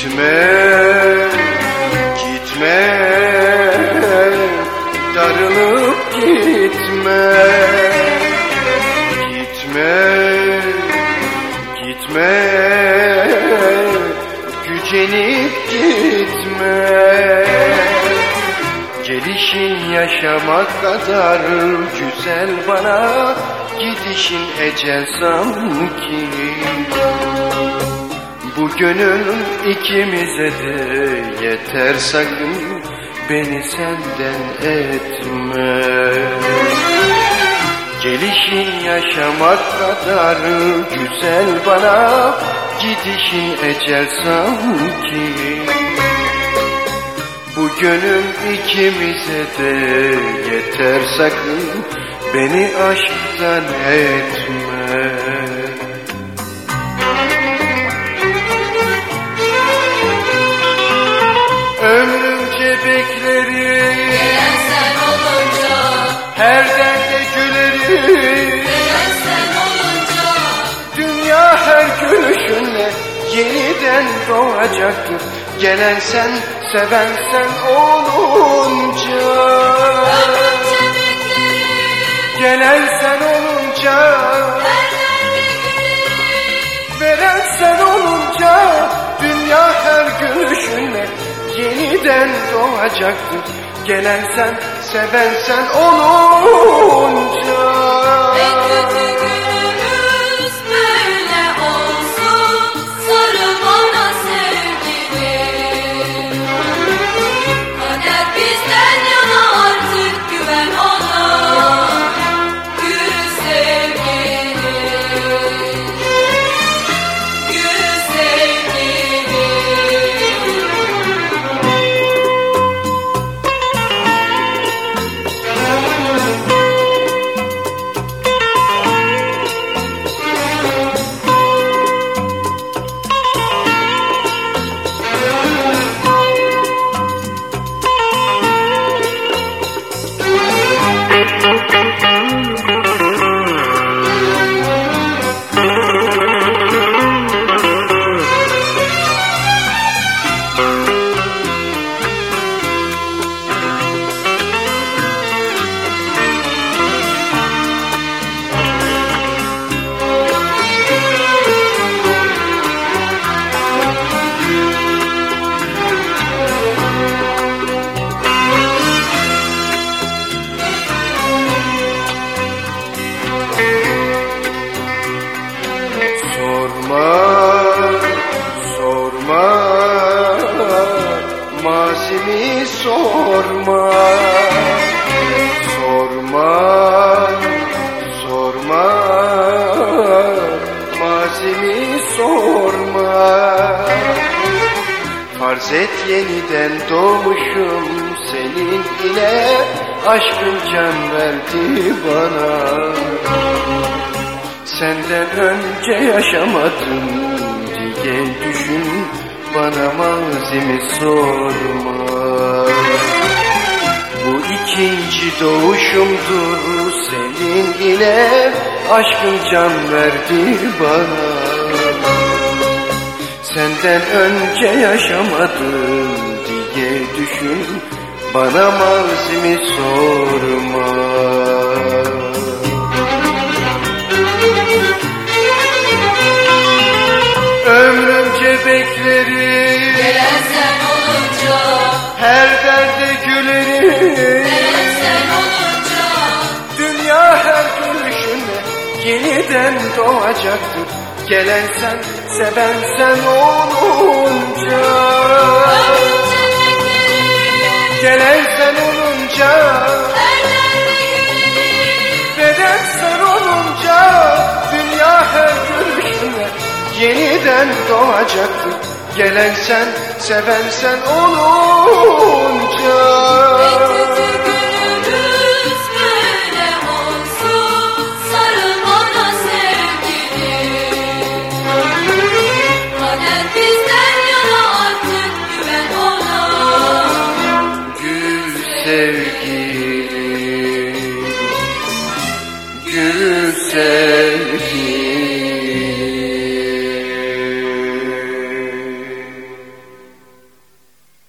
Gitme, gitme, darılıp gitme. Gitme, gitme, gücenip gitme. Gelişin yaşamak kadar güzel bana Gidişin ecel sanki. Bu gönül ikimize de yeter sakın Beni senden etme. Gelişin yaşamak kadar güzel bana Gidişin ecel sanki. Bu gönül ikimize de yeter sakın Beni aşktan etme Her derde gülerim gelen sen olunca Dünya her gülüşünle yeniden doğacaktır. Gelen sen, seven sen olunca. Gelen sen olunca. Veren sen olunca. Dünya her gülüşünle yeniden doğacaktır. Gelen sen, seven sen olunca En kötü sorma. Sorma, sorma, mazimi sorma. Farz et yeniden doğmuşum senin ile. Aşkın can verdi bana. Senden önce yaşamadım. Diye düşün Bana mazimi sorma ikinci doğuşumdur senin ile. Aşkın can verdi bana. Senden önce yaşamadım diye düşün. Bana mazimi sorma. Ömrümce beklerim. Gelen sen olunca Her derde gülerim yeniden doğacaktır. Gelen sen, seven sen olunca. Gelen sen olunca. Veren sen olunca. Dünya her gülüşünle yeniden doğacaktır. Gelen sen, seven sen olunca